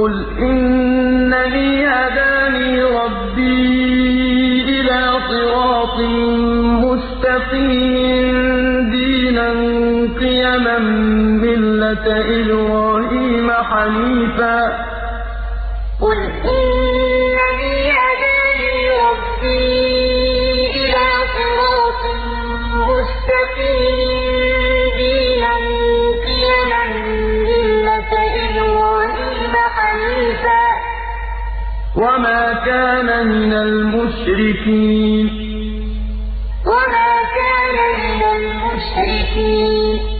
قُلْ إِنَّنِي هَدَانِي رَبِّي إِلَىٰ صِرَاطٍ مُّسْتَقِيمٍ دِينًا قِيَمًا مِّلَّةَ إِبْرَاهِيمَ حَنِيفًا ۖ قُلْ إِنَّنِي هَدَانِي رَبِّي إِلَىٰ صِرَاطٍ مُّسْتَقِيمٍ قِيَمًا مِّلَّةَ إِبْرَاهِيمَ حَنِيفًا ۖ وَمَا كَانَ مِنَ الْمُشْرِكِينَ